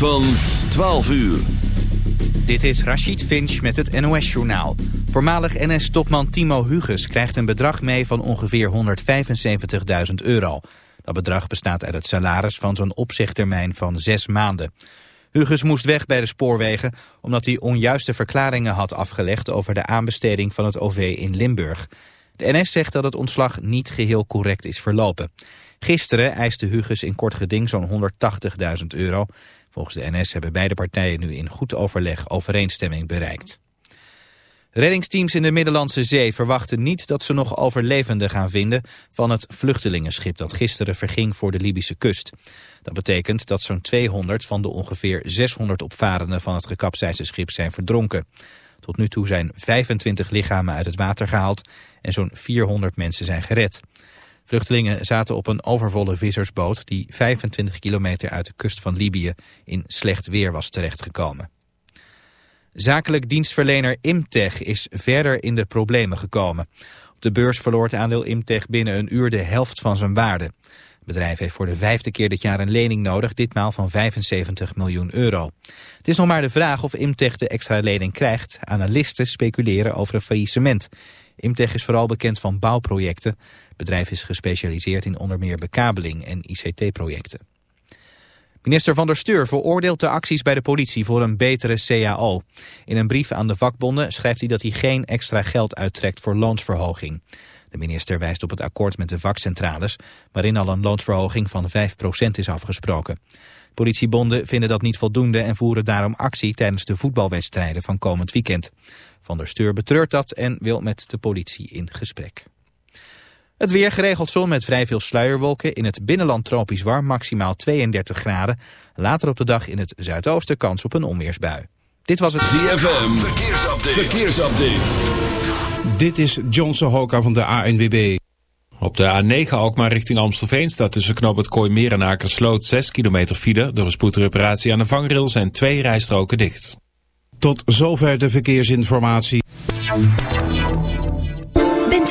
van 12 uur. Dit is Rachid Finch met het NOS-journaal. Voormalig NS-topman Timo Huges krijgt een bedrag mee van ongeveer 175.000 euro. Dat bedrag bestaat uit het salaris van zo'n opzegtermijn van zes maanden. Huges moest weg bij de spoorwegen omdat hij onjuiste verklaringen had afgelegd over de aanbesteding van het OV in Limburg. De NS zegt dat het ontslag niet geheel correct is verlopen. Gisteren eiste Huges in kort geding zo'n 180.000 euro. Volgens de NS hebben beide partijen nu in goed overleg overeenstemming bereikt. Reddingsteams in de Middellandse Zee verwachten niet dat ze nog overlevenden gaan vinden van het vluchtelingenschip dat gisteren verging voor de Libische kust. Dat betekent dat zo'n 200 van de ongeveer 600 opvarenden van het gekapseisde schip zijn verdronken. Tot nu toe zijn 25 lichamen uit het water gehaald en zo'n 400 mensen zijn gered. Vluchtelingen zaten op een overvolle vissersboot die 25 kilometer uit de kust van Libië in slecht weer was terechtgekomen. Zakelijk dienstverlener Imtech is verder in de problemen gekomen. Op de beurs verloor het aandeel Imtech binnen een uur de helft van zijn waarde. Het bedrijf heeft voor de vijfde keer dit jaar een lening nodig, ditmaal van 75 miljoen euro. Het is nog maar de vraag of Imtech de extra lening krijgt. Analisten speculeren over een faillissement. Imtech is vooral bekend van bouwprojecten. Bedrijf is gespecialiseerd in onder meer bekabeling en ICT-projecten. Minister van der Steur veroordeelt de acties bij de politie voor een betere CAO. In een brief aan de vakbonden schrijft hij dat hij geen extra geld uittrekt voor loonsverhoging. De minister wijst op het akkoord met de vakcentrales, waarin al een loonsverhoging van 5% is afgesproken. Politiebonden vinden dat niet voldoende en voeren daarom actie tijdens de voetbalwedstrijden van komend weekend. Van der Steur betreurt dat en wil met de politie in gesprek. Het weer geregeld zon met vrij veel sluierwolken. In het binnenland tropisch warm, maximaal 32 graden. Later op de dag in het zuidoosten kans op een onweersbui. Dit was het ZFM. Verkeersupdate. Verkeersupdate. Dit is John Sohoka van de ANWB. Op de A9 Alkmaar richting Amstelveen staat tussen knoop het Kooimeer en Akersloot 6 kilometer file. Door een spoedreparatie aan de vangrail zijn twee rijstroken dicht. Tot zover de verkeersinformatie.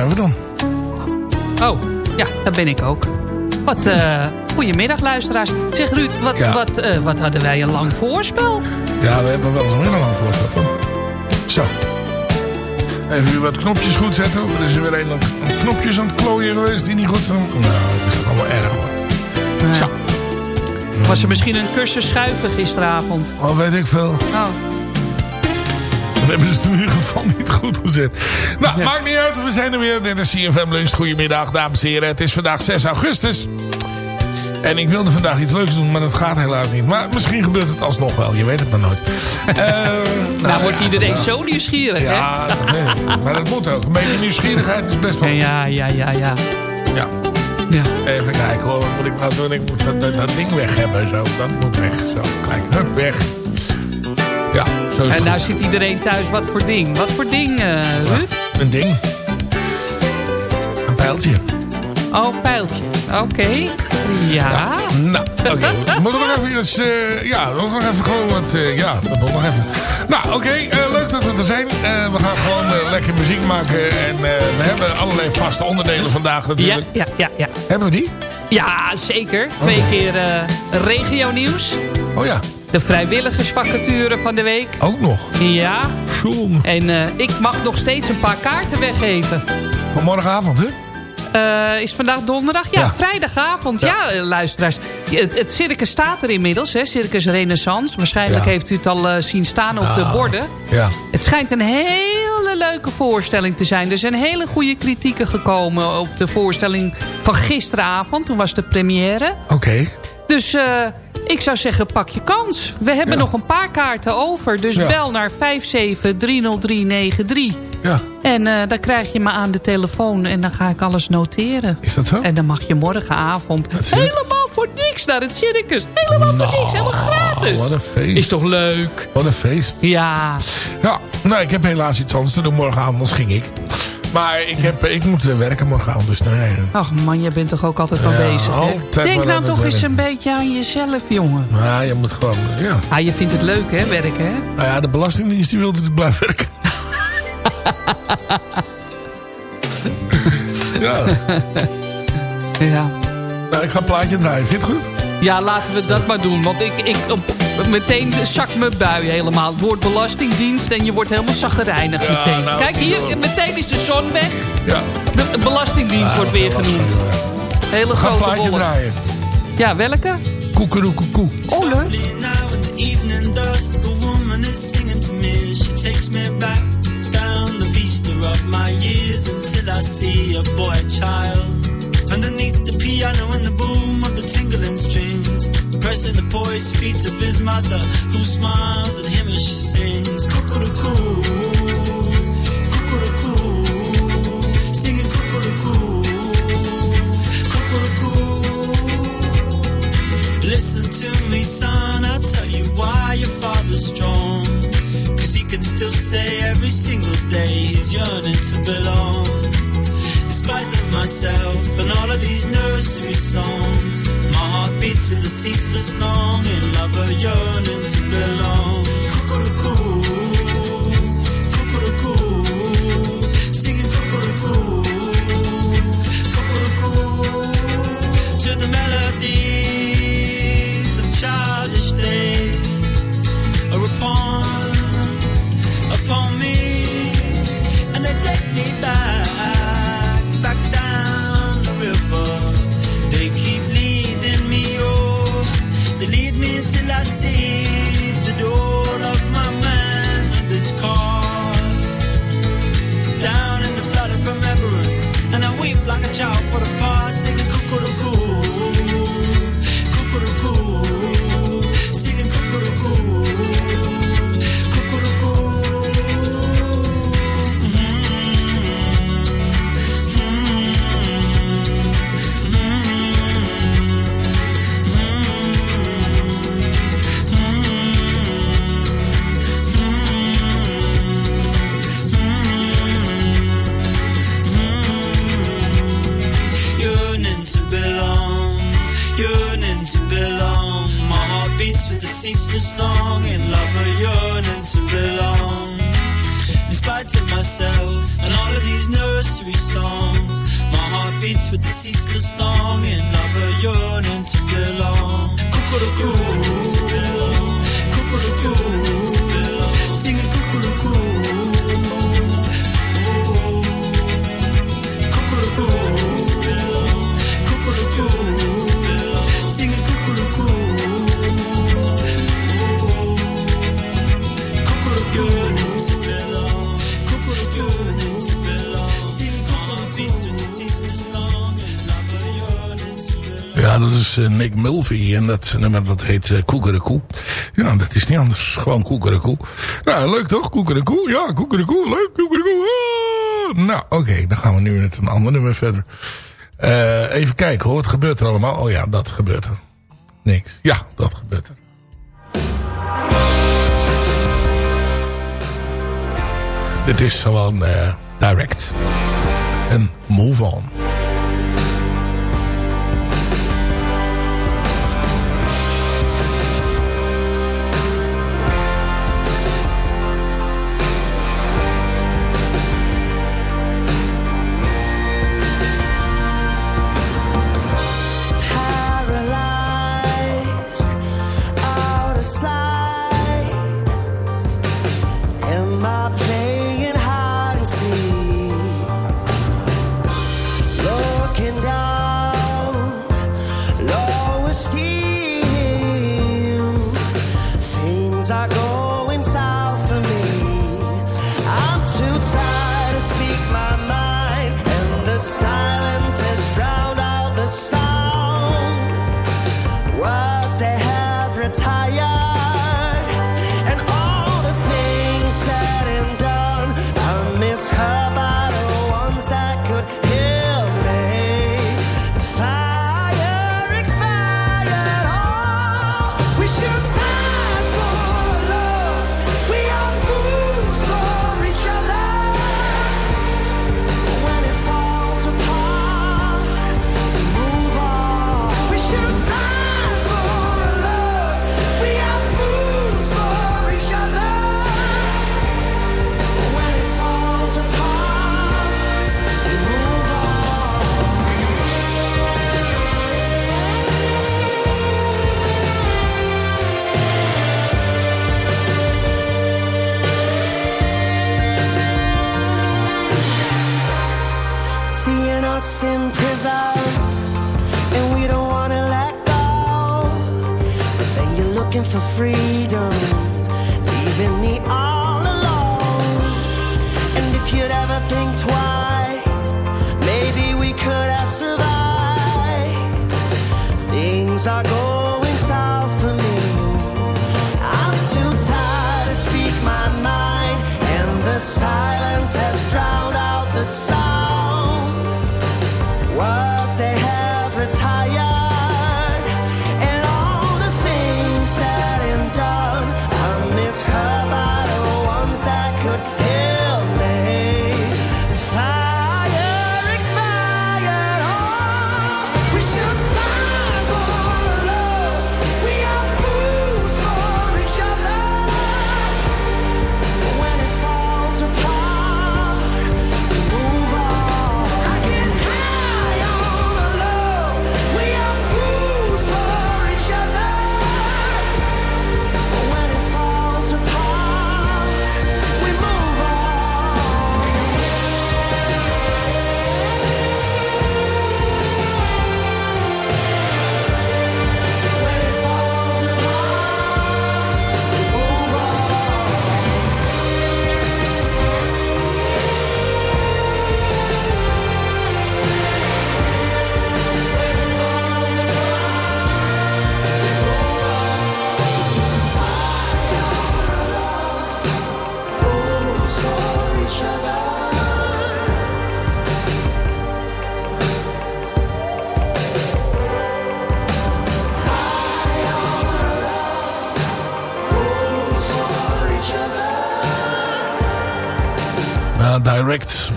Zijn we dan. Oh, ja, daar ben ik ook. Wat, uh, goedemiddag luisteraars. Zeg Ruud, wat, wat, uh, wat hadden wij een lang voorspel? Ja, we hebben wel een lang voorspel, toch? Zo. Even weer wat knopjes goed zetten. Er is er weer een, knopjes aan het klooien geweest die niet goed zijn. Nou, het is toch allemaal erg hoor. Zo. Was er misschien een cursus schuiven gisteravond? Oh, weet ik veel. Oh. Hebben ze het in ieder geval niet goed gezet. Nou, ja. maakt niet uit. We zijn er weer. Dit is CFM Lunch. Goedemiddag, dames en heren. Het is vandaag 6 augustus. En ik wilde vandaag iets leuks doen, maar dat gaat helaas niet. Maar misschien gebeurt het alsnog wel. Je weet het maar nooit. uh, nou, nou, wordt iedereen zo nieuwsgierig, ja, hè? Ja. Maar dat moet ook. Een beetje nieuwsgierigheid is best wel... Ja, ja, ja, ja. Ja. ja. Even kijken hoor. Wat moet ik nou doen? Ik moet dat, dat, dat ding weg hebben. Zo. Dat moet weg. Zo. Kijk, hup, weg. Zo En nou zit iedereen thuis. Wat voor ding? Wat voor ding, uh, Ruud? Een ding. Een pijltje. Oh, pijltje. Oké. Okay. Ja. ja. Nou, oké. Okay. moeten we nog even iets... Uh, ja, we nog even gewoon wat... Uh, ja, dat moet nog even. Nou, oké. Okay, uh, leuk dat we er zijn. we gaan gewoon lekker muziek maken. En we hebben allerlei vaste onderdelen vandaag natuurlijk. Ja, ja, ja. ja. Hebben we die? Ja, zeker. Twee oh. keer regio nieuws. Oh ja. De vrijwilligersvacature van de week. Ook nog? Ja. En ik mag nog steeds een paar kaarten weggeven. Van morgenavond, hè? Uh, is vandaag donderdag? Ja, ja. vrijdagavond. Ja, ja luisteraars. Het, het, circus staat er inmiddels, hè? Circus Renaissance. Waarschijnlijk ja. heeft u het al uh, zien staan op de borden. Ja. Het schijnt een hele leuke voorstelling te zijn. Er zijn hele goede kritieken gekomen op de voorstelling van gisteravond. Toen was de première. Oké. Okay. Dus... Uh, ik zou zeggen, pak je kans. We hebben ja. nog een paar kaarten over. Dus ja. bel naar 5730393. Ja. En uh, dan krijg je me aan de telefoon en dan ga ik alles noteren. Is dat zo? En dan mag je morgenavond helemaal voor niks naar het circus. Helemaal nou, voor niks, helemaal gratis. Wat een feest. Is toch leuk? Wat een feest. Ja. Ja, nou ik heb helaas iets anders te doen morgenavond, anders ging ik. Maar ik, heb, ik moet werken morgenavond, dus nee. Ach man, je bent toch ook altijd wel ja, bezig, hè? Denk nou toch eens een beetje aan jezelf, jongen. Ja, je moet gewoon, ja. Ah, je vindt het leuk, hè, werken, hè? Nou ja, de Belastingdienst die wil dat ik blijf werken. ja. ja. Nou, ik ga een plaatje draaien. Vind je het goed? Ja, laten we dat maar doen. Want ik, ik meteen zakt mijn bui helemaal. Het woord belastingdienst en je wordt helemaal zaggerijnig ja, meteen. Nou, Kijk, hier, meteen is de zon weg. Ja. De belastingdienst ja, wordt weer genoemd. Hele grote plaatje draaien. Ja, welke? Koekeroekoekoe. Oh, leuk. of my years until I see a boy child underneath the piano and the boom of the tingling strings, pressing the poised feet of his mother, who smiles at him as she sings, cuckoo cuckoo singing cuckoo cuckoo Listen to me, son, I'll tell you why your father's strong. Cause he can still say every single day he's yearning to belong spite of myself and all of these nursery songs. My heart beats with the ceaseless longing of a yearning to belong. Cuckoo, ceaseless Ja, dat is eh, Nick Mulvey en dat nummer dat heet eh, Koekerekoe. Ja, dat is niet anders. Gewoon Koekerekoe. Nou, leuk toch? Koekerekoe. Ja, Koekerekoe. Leuk, Koekerekoe. Ah! Nou, oké. Dan gaan we nu met een ander nummer verder. Eh, even kijken hoor. Wat gebeurt er allemaal? Oh ja, dat gebeurt er. Niks. Ja, dat gebeurt er. Dit is gewoon uh, direct. En move on.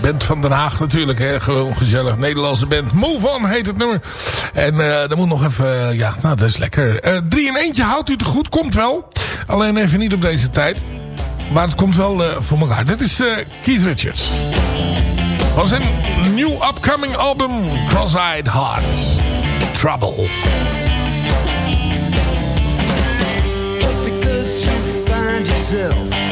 band van Den Haag natuurlijk. Hè? Gewoon gezellig. Nederlandse band. Move On heet het nummer. En uh, dan moet nog even... Eh, ja, nou dat is lekker. Uh, drie in eentje houdt u te goed. Komt wel. Alleen even niet op deze tijd. Maar het komt wel voor elkaar. Dit is Keith Richards. Van zijn nieuw upcoming album Cross-Eyed Hearts. Trouble. Just because you find yourself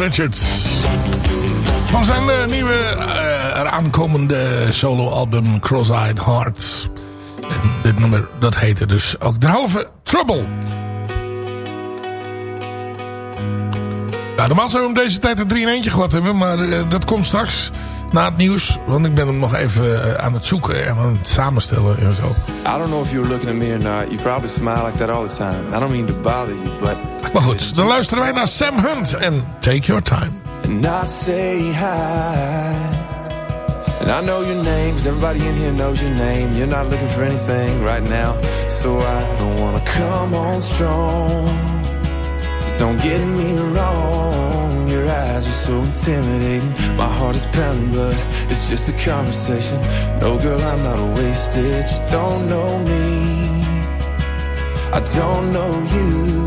Richards. Van zijn eh, nieuwe eh, aankomende soloalbum Cross-Eyed Hearts. En dit nummer, dat heette dus ook de halve Trouble. Ja, normaal zouden we hem deze tijd er 3 in eentje gehad hebben. Maar eh, dat komt straks na het nieuws. Want ik ben hem nog even aan het zoeken en aan het samenstellen en zo. I don't know if you were looking at me or not. You probably smile like that all the time. I don't mean to bother you, but... Maar goed, dan luisteren wij naar Sam Hunt en Take Your Time. And not say hi. And I know your name, 'cause everybody in here knows your name. You're not looking for anything right now. So I don't wanna come on strong. Don't get me wrong, your eyes are so intimidating. My heart is pounding, but it's just a conversation. No, girl, I'm not a wasted. You don't know me, I don't know you,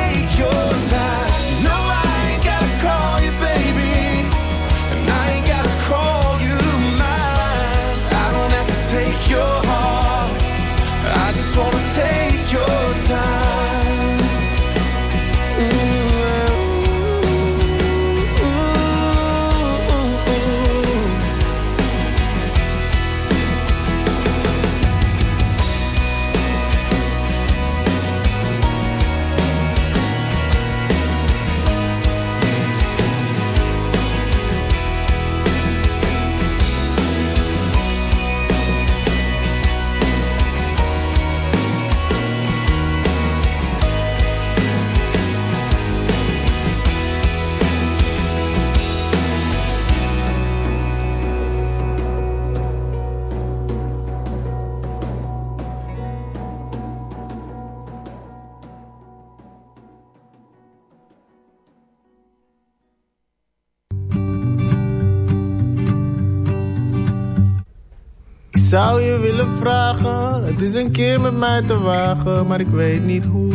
zou je willen vragen, het is een keer met mij te wagen, maar ik weet niet hoe.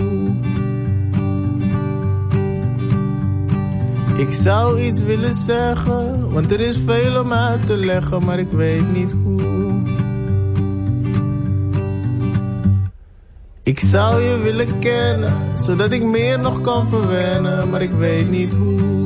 Ik zou iets willen zeggen, want er is veel om uit te leggen, maar ik weet niet hoe. Ik zou je willen kennen, zodat ik meer nog kan verwennen, maar ik weet niet hoe.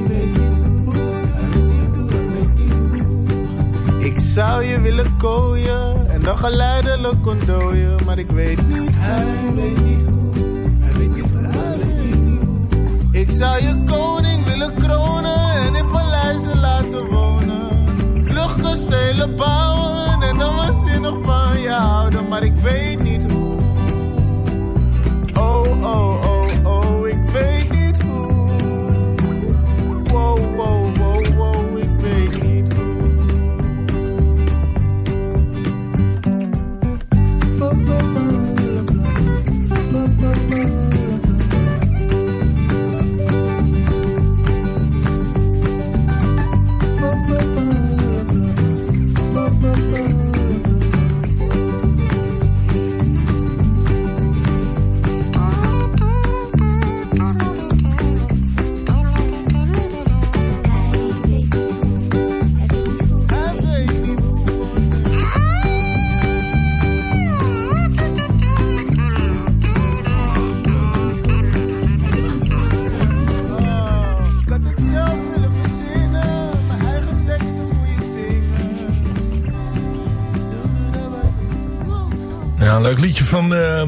Zou je willen kooien en dan geleidelijk ontdooien, maar ik weet niet. Hij weet niet Ik zou je koning willen kronen en in paleizen laten wonen. Luchtkastelen bouwen en dan waanzinnig van je houden, maar ik weet niet leuk liedje van eh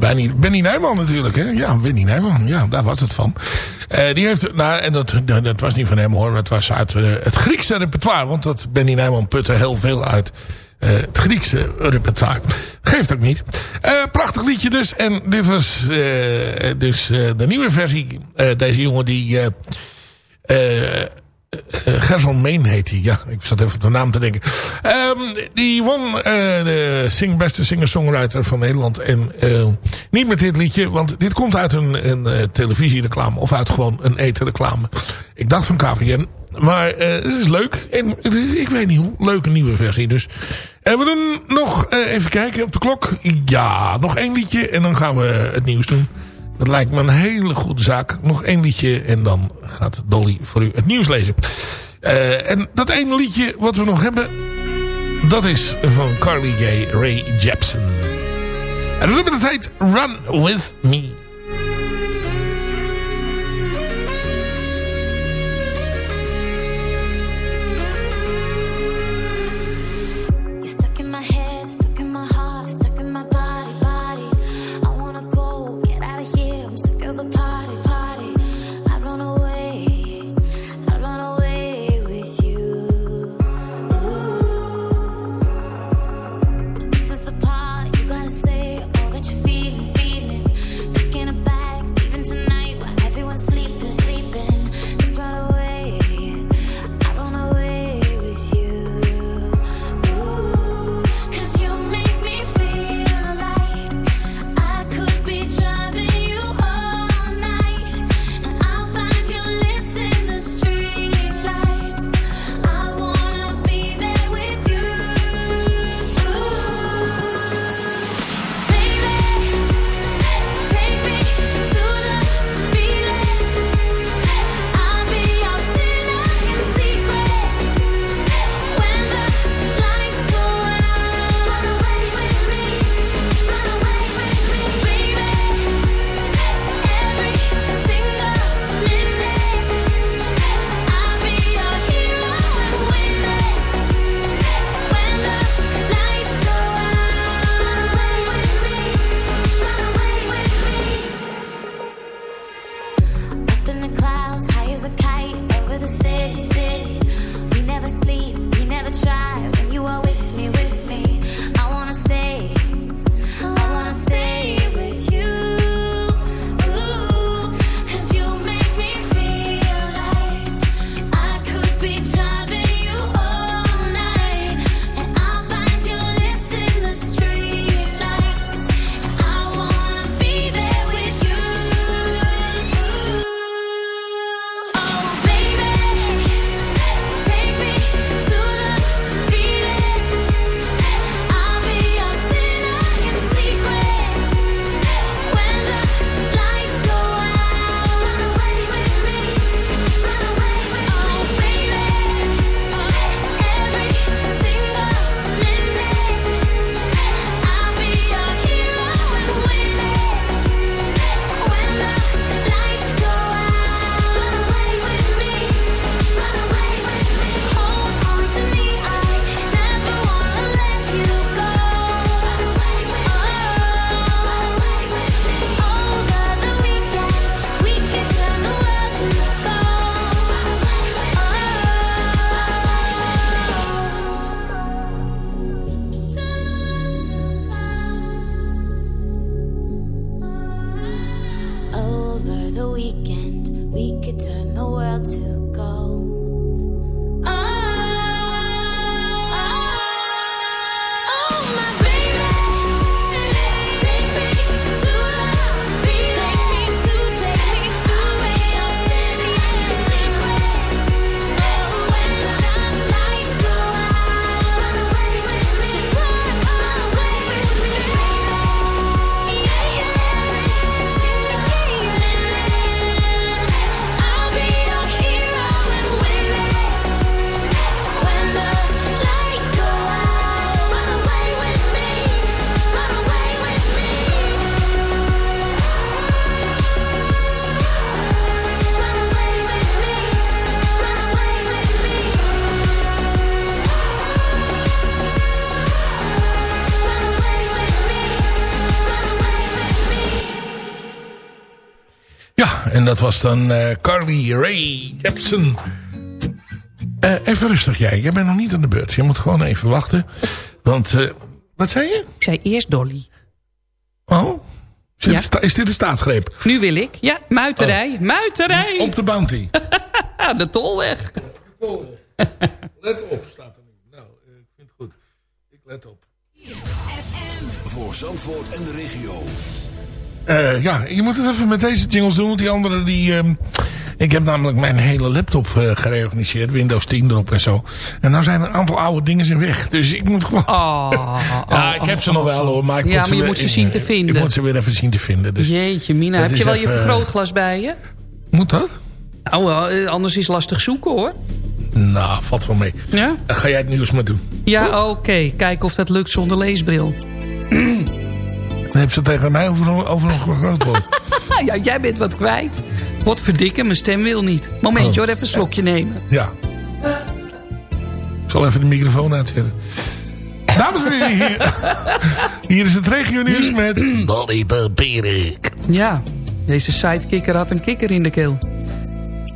Benny, Benny Nijman natuurlijk. Hè? Ja, Benny Nijman. Ja, daar was het van. Eh, die heeft, nou, en dat, dat, dat was niet van hem hoor. Het was uit eh, het Griekse repertoire. Want dat Benny Nijman putte heel veel uit het Griekse repertoire. Geeft ook niet. Prachtig liedje dus. En dit was dus de nieuwe versie. Deze jongen die... eh, Gerson Meen heet hij. Ja, ik zat even op de naam te denken. Ehm, die won eh, de sing, beste singer-songwriter van Nederland. En eh, niet met dit liedje, want dit komt uit een, een televisiereclame. Of uit gewoon een etenreclame. Ik dacht van KVN. Maar het is leuk. En ik weet niet hoe. Leuke nieuwe versie dus. En we doen nog even kijken op de klok. Ja, nog één liedje en dan gaan we het nieuws doen. Dat lijkt me een hele goede zaak. Nog één liedje en dan gaat Dolly voor u het nieuws lezen. Eh, en dat ene liedje wat we nog hebben... dat is van Carly J. Ray Jepsen. En dat heet Run With Me. Dat was dan eh, Carly Rae Jepsen. Eh, even rustig jij, jij bent nog niet aan de beurt. Je moet gewoon even wachten. Want, eh, wat zei je? Ik zei eerst Dolly. Oh, is dit, Ja. een sta- is dit een staatsgreep? Nu wil ik. Ja, muiterij. Muiterij. Op de bounty. Ah, de tolweg. Let op, staat er nu. Nou, ik vind het goed. Ik let op. Voor Zandvoort en de regio. Eh, ja, je moet het even met deze jingles doen. Want die andere, die... ehm, ik heb namelijk mijn hele laptop eh, gereorganiseerd. Windows 10 erop en zo. En nou zijn er een aantal oude dingen in weg. Dus ik moet gewoon... ja, ik heb ze nog wel hoor. Maar ik Oh, Ja, moet ze maar je moet ze zien te ik- vinden. Ik moet ze weer even zien te vinden. Dus Jeetje, Mina. Heb je wel je vergrootglas bij je? Moet dat? Nou, wel, eh, anders is het lastig zoeken hoor. Nou, valt wel mee. Ja? Dan ga jij het nieuws maar doen. Ja, oké. Kijken of dat lukt zonder leesbril. Dan heb ze tegen mij over, een- over een groot ja, jij bent wat kwijt. Wat verdikken, mijn stem wil niet. Momentje Oh. hoor, even een slokje nemen. Ja. Ik zal even de microfoon uitzetten. Dames en heren, hier, hier is het regio nieuws met Dolly de Pierik. Ja, deze sidekicker had een kikker in de keel.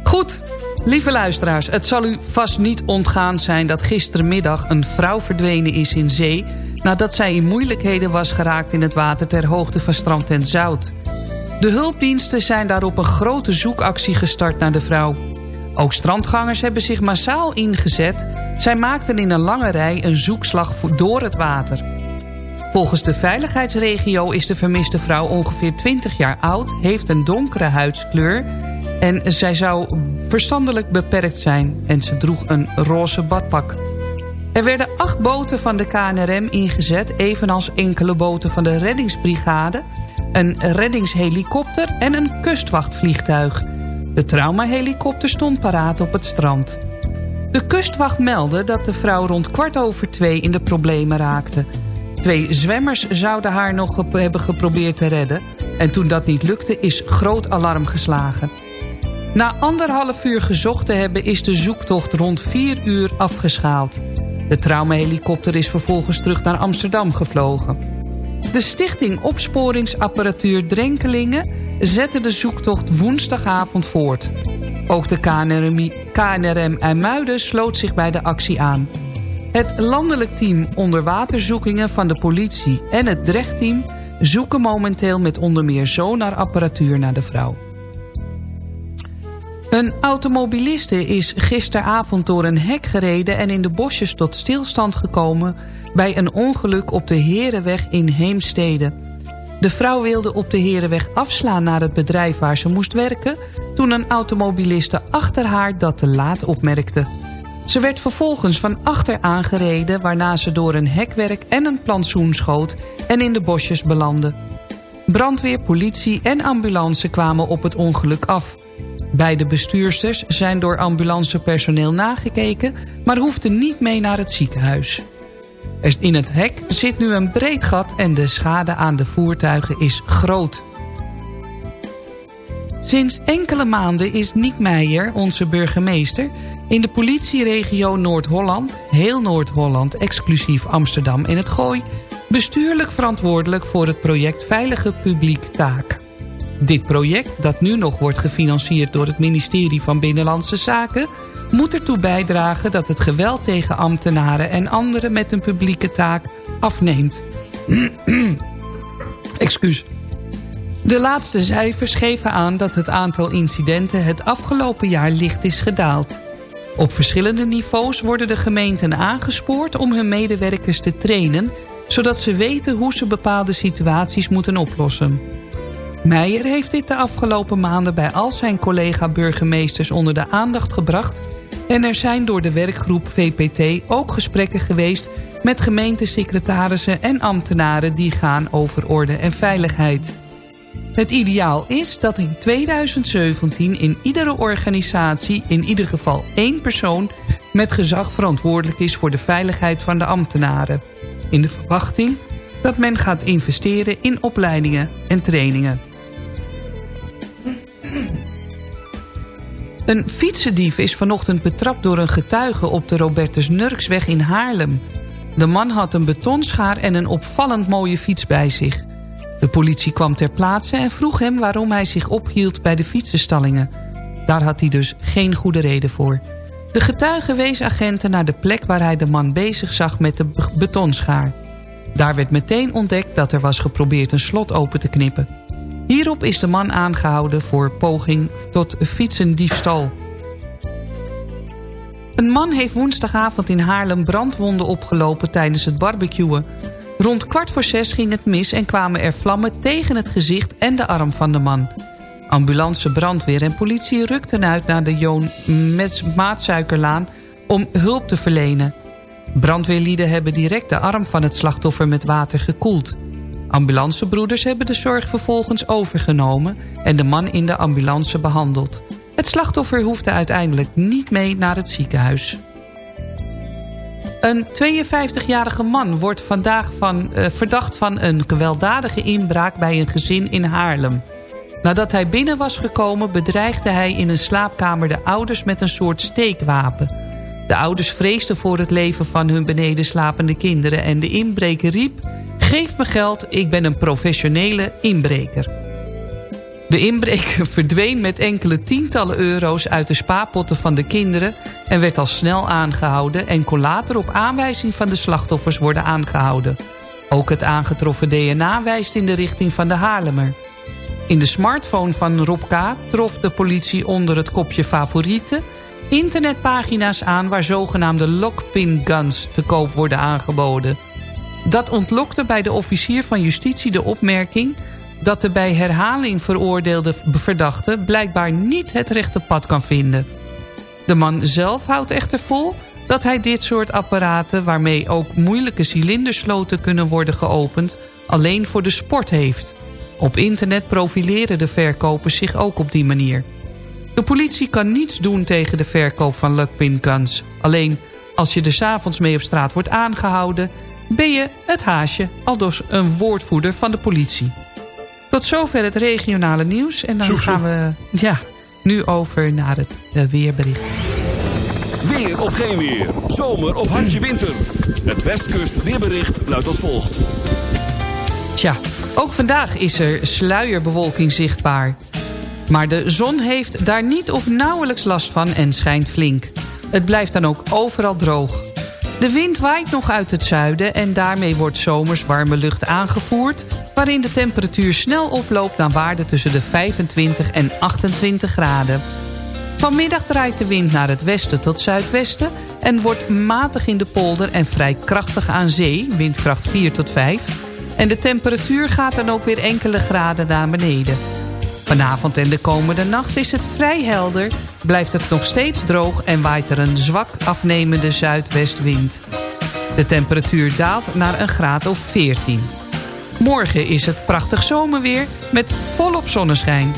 Goed, lieve luisteraars. Het zal u vast niet ontgaan zijn dat gistermiddag een vrouw verdwenen is in zee... nadat zij in moeilijkheden was geraakt in het water ter hoogte van strand en zout. De hulpdiensten zijn daarop een grote zoekactie gestart naar de vrouw. Ook strandgangers hebben zich massaal ingezet. Zij maakten in een lange rij een zoekslag door het water. Volgens de veiligheidsregio is de vermiste vrouw ongeveer 20 jaar oud... heeft een donkere huidskleur en zij zou verstandelijk beperkt zijn... en ze droeg een roze badpak. Er werden acht boten van de KNRM ingezet... evenals enkele boten van de reddingsbrigade... een reddingshelikopter en een kustwachtvliegtuig. De traumahelikopter stond paraat op het strand. De kustwacht meldde dat de vrouw rond kwart over twee in de problemen raakte. Twee zwemmers zouden haar nog hebben geprobeerd te redden... en toen dat niet lukte is groot alarm geslagen. Na anderhalf uur gezocht te hebben is de zoektocht rond vier uur afgeschaald. De traumahelikopter is vervolgens terug naar Amsterdam gevlogen. De stichting Opsporingsapparatuur Drenkelingen zette de zoektocht woensdagavond voort. Ook de KNRM, KNRM IJmuiden sloot zich bij de actie aan. Het landelijk team onderwaterzoekingen van de politie en het drechtteam... zoeken momenteel met onder meer sonarapparatuur naar de vrouw. Een automobiliste is gisteravond door een hek gereden... en in de bosjes tot stilstand gekomen... bij een ongeluk op de Herenweg in Heemstede. De vrouw wilde op de Herenweg afslaan naar het bedrijf waar ze moest werken... toen een automobiliste achter haar dat te laat opmerkte. Ze werd vervolgens van achter aangereden... waarna ze door een hekwerk en een plantsoen schoot... en in de bosjes belandde. Brandweer, politie en ambulance kwamen op het ongeluk af. Beide bestuursters zijn door ambulancepersoneel nagekeken... maar hoefden niet mee naar het ziekenhuis. In het hek zit nu een breed gat en de schade aan de voertuigen is groot. Sinds enkele maanden is Niek Meijer, onze burgemeester... in de politieregio Noord-Holland, heel Noord-Holland... exclusief Amsterdam en het Gooi... bestuurlijk verantwoordelijk voor het project Veilige Publiek Taak. Dit project, dat nu nog wordt gefinancierd door het ministerie van Binnenlandse Zaken... moet ertoe bijdragen dat het geweld tegen ambtenaren en anderen met een publieke taak afneemt. Excuus. De laatste cijfers geven aan dat het aantal incidenten het afgelopen jaar licht is gedaald. Op verschillende niveaus worden de gemeenten aangespoord om hun medewerkers te trainen... zodat ze weten hoe ze bepaalde situaties moeten oplossen. Meijer heeft dit de afgelopen maanden bij al zijn collega-burgemeesters onder de aandacht gebracht... en er zijn door de werkgroep VPT ook gesprekken geweest... met gemeentesecretarissen en ambtenaren die gaan over orde en veiligheid. Het ideaal is dat in 2017 in iedere organisatie in ieder geval één persoon met gezag verantwoordelijk is voor de veiligheid van de ambtenaren. In de verwachting dat men gaat investeren in opleidingen en trainingen. Een fietsendief is vanochtend betrapt door een getuige op de Robertus Nurksweg in Haarlem. De man had een betonschaar en een opvallend mooie fiets bij zich. De politie kwam ter plaatse en vroeg hem waarom hij zich ophield bij de fietsenstallingen. Daar had hij dus geen goede reden voor. De getuige wees agenten naar de plek waar hij de man bezig zag met de betonschaar. Daar werd meteen ontdekt dat er was geprobeerd een slot open te knippen. Hierop is de man aangehouden voor poging tot fietsendiefstal. Een man heeft woensdagavond in Haarlem brandwonden opgelopen tijdens het barbecuen. Rond kwart voor zes ging het mis en kwamen er vlammen tegen het gezicht en de arm van de man. Ambulance, brandweer en politie rukten uit naar de Joon Maatsuikerlaan om hulp te verlenen. Brandweerlieden hebben direct de arm van het slachtoffer met water gekoeld. Ambulancebroeders hebben de zorg vervolgens overgenomen... en de man in de ambulance behandeld. Het slachtoffer hoefde uiteindelijk niet mee naar het ziekenhuis. Een 52-jarige man wordt vandaag van, uh, verdacht van een gewelddadige inbraak... bij een gezin in Haarlem. Nadat hij binnen was gekomen bedreigde hij in een slaapkamer de ouders met een soort steekwapen. De ouders vreesden voor het leven van hun beneden slapende kinderen... en de inbreker riep, geef me geld, ik ben een professionele inbreker. De inbreker verdween met enkele tientallen euro's uit de spaarpotten van de kinderen... en werd al snel aangehouden en kon later op aanwijzing van de slachtoffers worden aangehouden. Ook het aangetroffen DNA wijst in de richting van de Haarlemmer. In de smartphone van Rob K. trof de politie onder het kopje favorieten... internetpagina's aan waar zogenaamde lockpin guns te koop worden aangeboden. Dat ontlokte bij de officier van justitie de opmerking... dat de bij herhaling veroordeelde verdachte blijkbaar niet het rechte pad kan vinden. De man zelf houdt echter vol dat hij dit soort apparaten... waarmee ook moeilijke cilindersloten kunnen worden geopend... alleen voor de sport heeft... Op internet profileren de verkopers zich ook op die manier. De politie kan niets doen tegen de verkoop van luckpin. Alleen als je er s'avonds mee op straat wordt aangehouden... ben je het haasje, al dus een woordvoerder van de politie. Tot zover het regionale nieuws. En dan gaan we ja, nu over naar het uh, weerbericht. Weer of geen weer, zomer of hartje winter. Het Westkust weerbericht luidt als volgt. Tja, ook vandaag is er sluierbewolking zichtbaar. Maar de zon heeft daar niet of nauwelijks last van en schijnt flink. Het blijft dan ook overal droog. De wind waait nog uit het zuiden en daarmee wordt zomers warme lucht aangevoerd... waarin de temperatuur snel oploopt naar waarden tussen de 25 en 28 graden. Vanmiddag draait de wind naar het westen tot zuidwesten... en wordt matig in de polder en vrij krachtig aan zee, windkracht 4 tot 5... En de temperatuur gaat dan ook weer enkele graden naar beneden. Vanavond en de komende nacht is het vrij helder, blijft het nog steeds droog en waait er een zwak afnemende zuidwestwind. De temperatuur daalt naar een graad of 14. Morgen is het prachtig zomerweer met volop zonneschijn.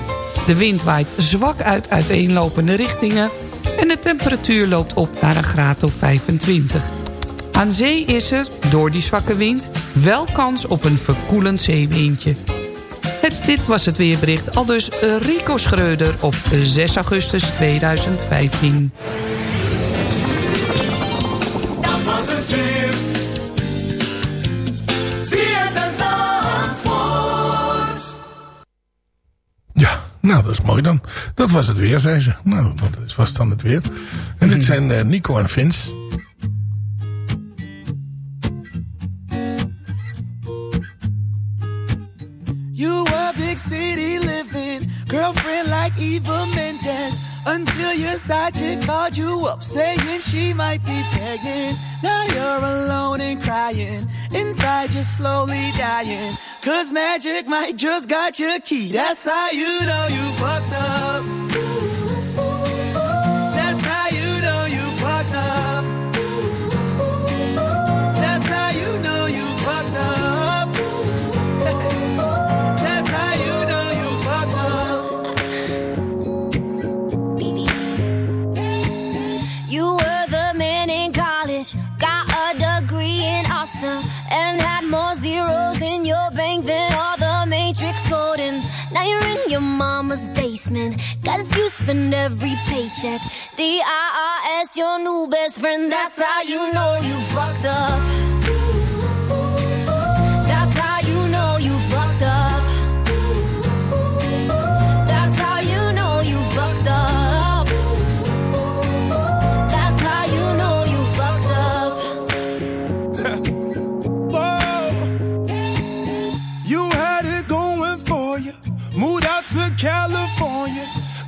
De wind waait zwak uit uiteenlopende richtingen en de temperatuur loopt op naar een graad of 25. Aan zee is er, door die zwakke wind, wel kans op een verkoelend zeewindje. Dit was het weerbericht, al dus Rico Schreuder op 6 augustus 2015. Dat was het weer. Ja, nou dat is mooi dan. Dat was het weer, zei ze. Nou, dat was dan het weer. En dit zijn uh, Nico en Vince. Girlfriend like Eva Mendes. Until your side chick called you up saying she might be pregnant. Now you're alone and crying. Inside you're slowly dying. Cause magic might just got your key. That's how you know you fucked up. Basement. Cause you spend every paycheck. The IRS, your new best friend. That's how you know you fucked up. That's how you know you fucked up.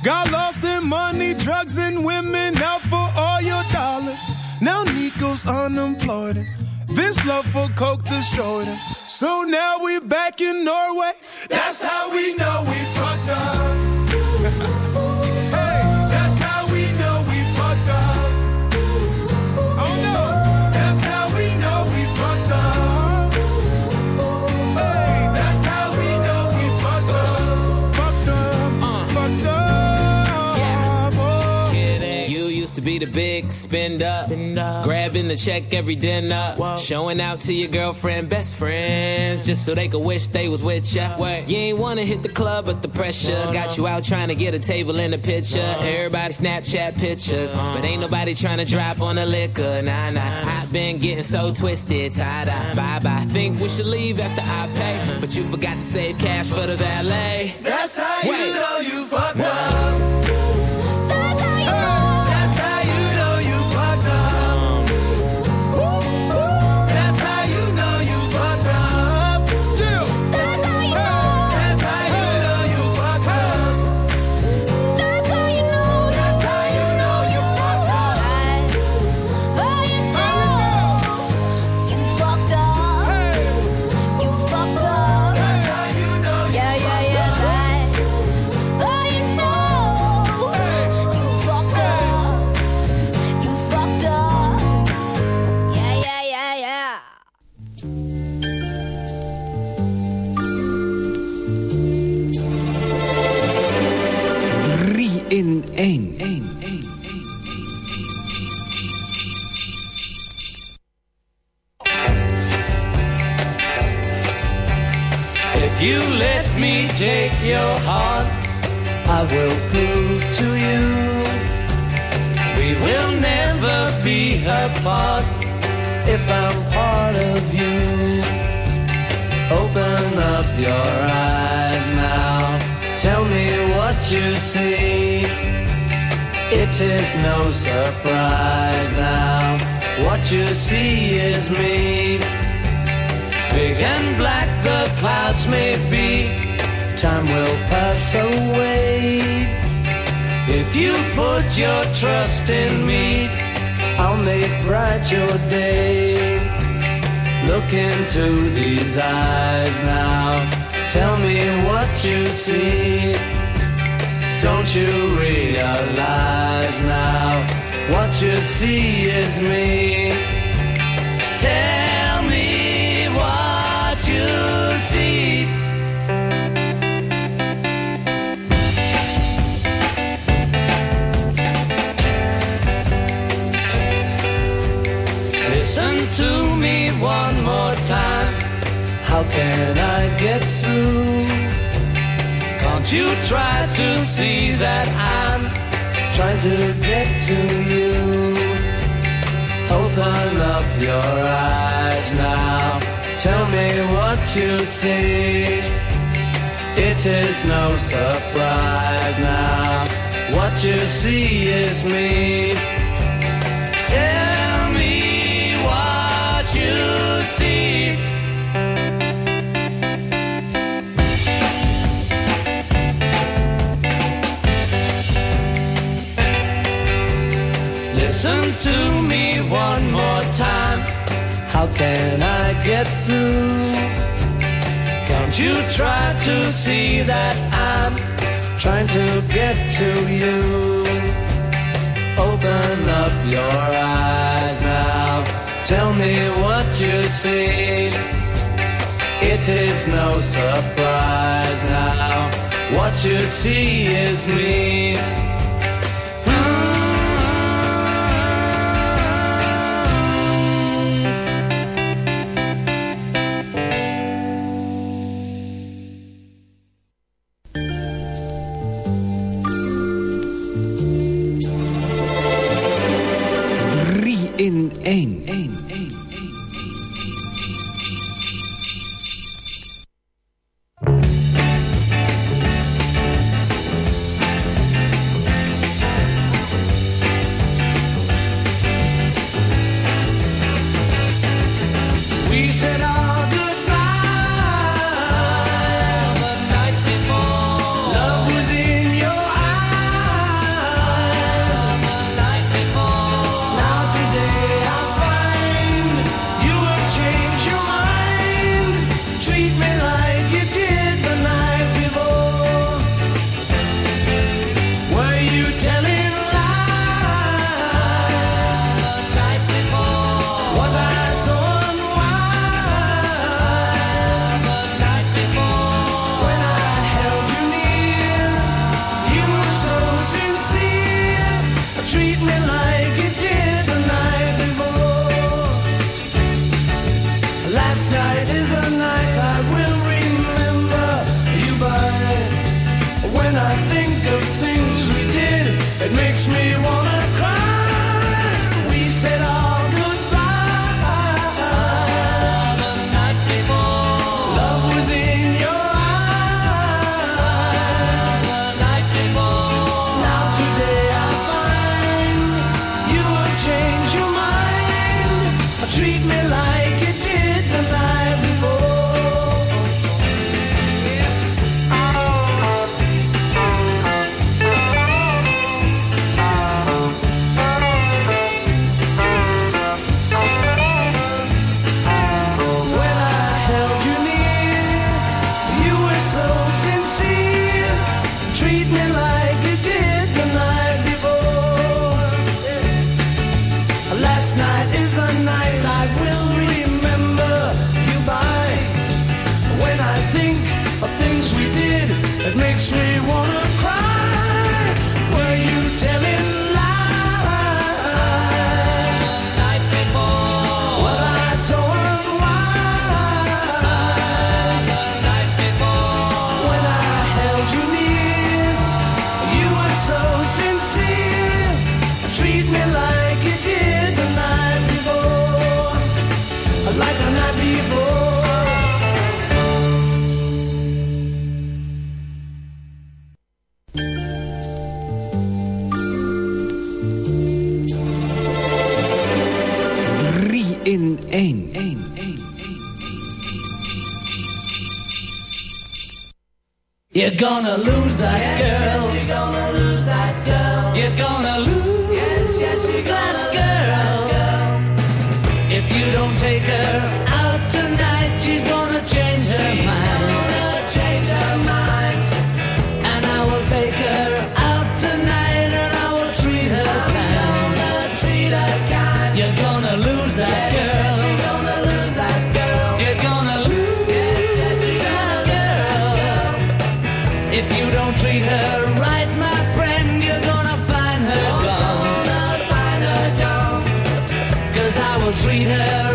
Got lost in money, drugs, and women. Out for all your dollars. Now Nico's unemployed. Vince love for coke destroyed him. So now we back in Norway. That's how we know we fucked up. Used spend up. big spender, grabbing the check every dinner, showing out to your girlfriend, best friends, just so they could wish they was with ya. You ain't wanna hit the club, but the pressure got you out trying to get a table in the picture. Everybody Snapchat pictures, uh-huh. but ain't nobody trying to drop on the liquor. Nah, nah. I've been getting so twisted, tied up. Bye bye. Think we should leave after I pay, uh-huh. but you forgot to save cash for the valet. That's how you know you fucked up. 1, If you let me take your heart, I will prove to you we will never be apart if I'm part of you. Open up your eyes now, tell me what you see. It is no surprise now, what you see is me. Big and black the clouds may be, time will pass away. If you put your trust in me, I'll make bright your day. Look into these eyes now, tell me what you see. Don't you realize now, what you see is me. Tell me what you see. Listen to me one more time. How can I get? You try to see that I'm trying to get to you? Open up your eyes now. Tell me what you see. It is no surprise now. What you see is me. Can I get through? Can't you try to see that I'm trying to get to you? Open up your eyes now. Tell me what you see. It is no surprise now. What you see is me. Gonna lose I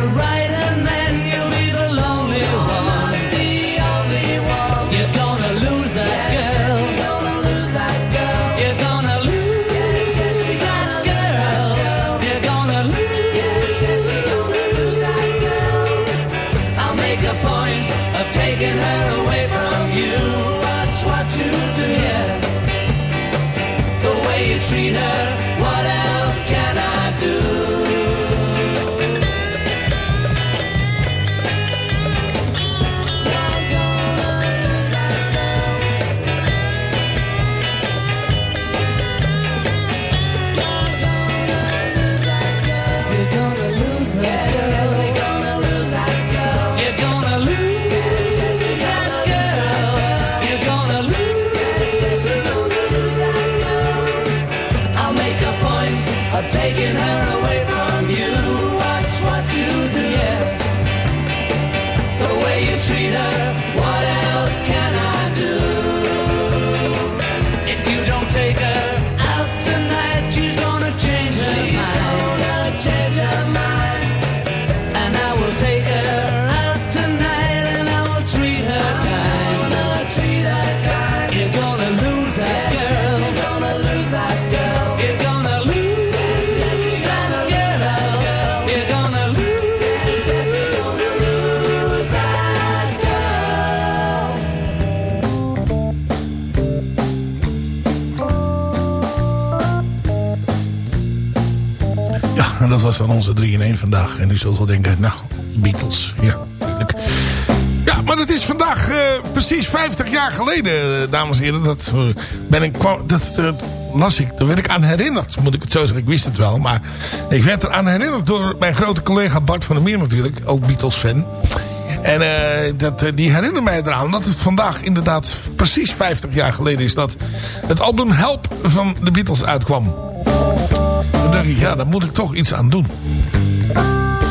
was onze 3 in 1 vandaag. En u zult wel denken, nou, Beatles. Ja, natuurlijk. Ja, maar het is vandaag eh, precies 50 jaar geleden, eh, dames en heren. Dat, eh, ben ik, dat, las ik, daar werd ik aan herinnerd, moet ik het zo zeggen. Ik wist het wel, maar ik werd er aan herinnerd door mijn grote collega Bart van der Meer natuurlijk. Ook Beatles-fan. En dat, die herinnerde mij eraan dat het vandaag inderdaad precies 50 jaar geleden is... dat het album Help van de Beatles uitkwam. Dacht ja, daar moet ik toch iets aan doen.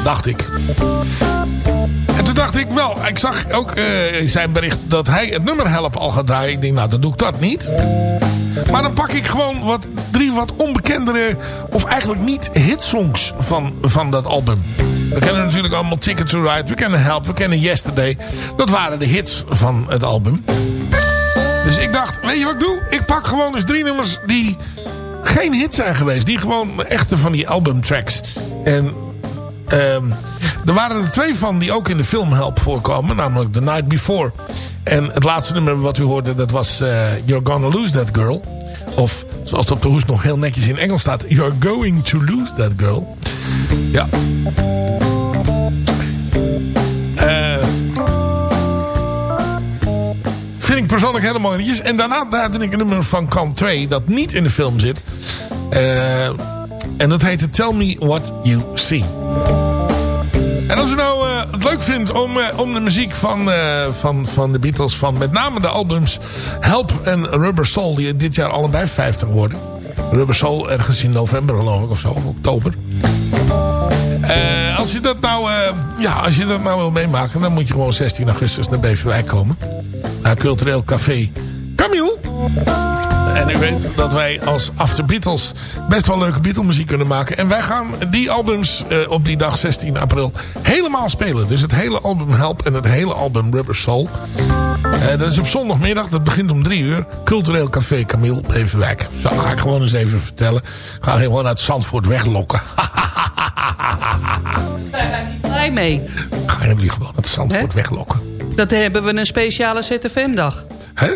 Dacht ik. En toen dacht ik, wel, ik zag ook eh, zijn bericht dat hij het nummer Help al gaat draaien. Ik denk, nou, dan doe ik dat niet. Maar dan pak ik gewoon wat, drie wat onbekendere, of eigenlijk niet hitsongs van, van dat album. We kennen natuurlijk allemaal Ticket to Ride, we kennen Help, we kennen Yesterday. Dat waren de hits van het album. Dus ik dacht, weet je wat ik doe? Ik pak gewoon eens drie nummers die geen hit zijn geweest. Die gewoon echte van die albumtracks. En ehm, er waren er twee van die ook in de film Help voorkomen. Namelijk The Night Before. En het laatste nummer wat u hoorde, dat was eh, You're Gonna Lose That Girl. Of zoals het op de hoes nog heel netjes in Engels staat. You're Going To Lose That Girl. Ja. Persoonlijk hele mooie liedjes. En daarna draaide ik een nummer van kant 2 dat niet in de film zit. Eh, en dat heette Tell Me What You See. En als u nou eh, het leuk vindt om, eh, om de muziek van, van, van de Beatles... van met name de albums Help en Rubber Soul... die dit jaar allebei 50 worden. Rubber Soul ergens in november geloof ik of zo, of oktober. Als je dat nou, eh, ja, als je dat nou wil meemaken... dan moet je gewoon 16 augustus naar Beverwijk komen. Naar Cultureel Café Camille. En u weet dat wij als After Beatles best wel leuke Beatle muziek kunnen maken. En wij gaan die albums eh, op die dag 16 april helemaal spelen. Dus het hele album Help en het hele album Rubber Soul. Eh, dat is op zondagmiddag, dat begint om 3 uur. Cultureel Café Camille Beverwijk. Zo ga ik gewoon eens even vertellen. Ga gewoon uit Zandvoort weglokken. Daar ben ik niet blij mee. Ga jullie gewoon uit Zandvoort weglokken. Dat hebben we een speciale ZFM-dag. Hè?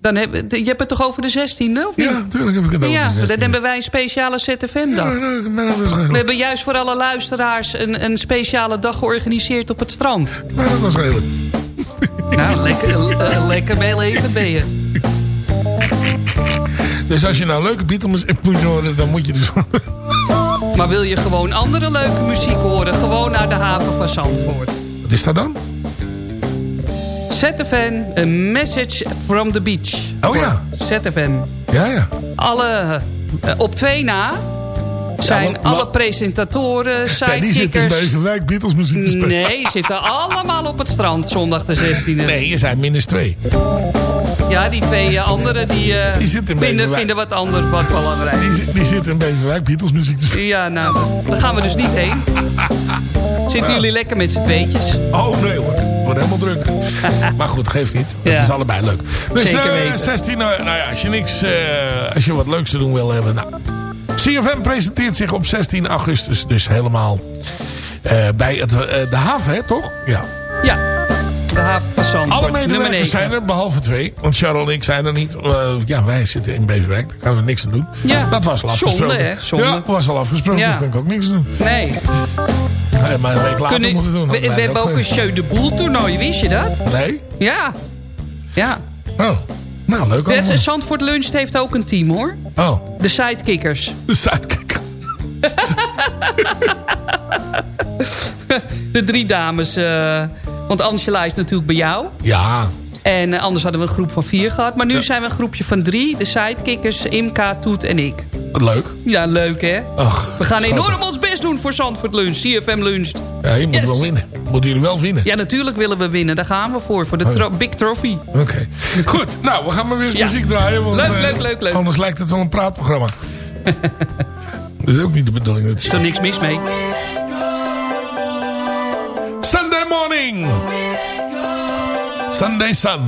Dan heb, je hebt het toch over de 16e, of niet? Ja, natuurlijk heb ik het over ja, de 16e. dan hebben wij een speciale ZFM-dag. we hebben juist voor alle luisteraars een, een speciale dag georganiseerd op het strand. Maar dat was redelijk. Nou, lekker, eh, lekker meeleven ben je. Dus als je nou leuke Beatles moet horen, dan moet je dus... Maar wil je gewoon andere leuke muziek horen? Gewoon naar de haven van Zandvoort. Wat is dat dan? ZFM, a message from the beach. Oh ja. ZFM. Ja, ja. Alle, eh, op twee na zijn Ja, alle presentatoren, Ja, die zitten in. Beverwijk Beatles muziek te spelen. Nee, zitten allemaal op het strand zondag de 16e. Nee, je zijn minus twee. Ja, die twee eh, anderen die, eh, Die zitten in vinden, wat anders wat belangrijk. Die, die zitten in Beverwijk Beatles muziek te spelen. Ja, nou, daar gaan we dus niet heen. Zitten jullie lekker met z'n tweetjes? Oh nee hoor, wordt helemaal druk. maar goed, geeft niet. Het Ja. is allebei leuk. Dus Zeker eh, weten. 16, nou nou ja, als je, niks, eh, als je wat leuks te doen wil hebben. Nou. CFM presenteert zich op 16 augustus dus helemaal eh, bij het, eh, de haven, hè, toch? Ja. Ja, de haven Zandvoort, Alle medewerkers 9. zijn er, behalve twee. Want Charles en ik zijn er niet. Eh, ja, wij zitten in Beverwijk. Daar gaan we niks aan doen. Ja, Dat was al zonde, afgesproken. hè, zonde. Ja, was al afgesproken. Ja. Daar kan ik ook niks aan doen. Nee. Maar een week later Kunnen- moeten doen. we, hadden we hebben ook een Jeu de Boel toernooi, wist je dat? Nee? Ja. Ja. Oh, nou leuk allemaal. Zandvoort Lunch heeft ook een team, hoor. Oh, De Sidekickers. de sidekick. De drie dames. eh, want Angela is natuurlijk bij jou. Ja, En eh, anders hadden we een groep van vier gehad. Maar nu Ja. zijn we een groepje van drie. De Sidekickers, Imka, Toet en ik. Wat leuk. Ja, leuk hè? Ach, We gaan schattig. enorm ons best doen voor Zandvoort Lunch. CFM Lunch. Ja, je moet Yes. wel winnen. Moeten jullie wel winnen. Ja, natuurlijk willen we winnen. Daar gaan we voor. Voor de Oh tro- Big Trophy. Oké. Goed, nou, we gaan maar weer eens Ja. muziek draaien. Want, Leuk, eh, leuk, leuk, leuk. Anders lijkt het wel een praatprogramma. Dat is ook niet de bedoeling. Er is er niks mis mee. Sunday morning. Sunday sun.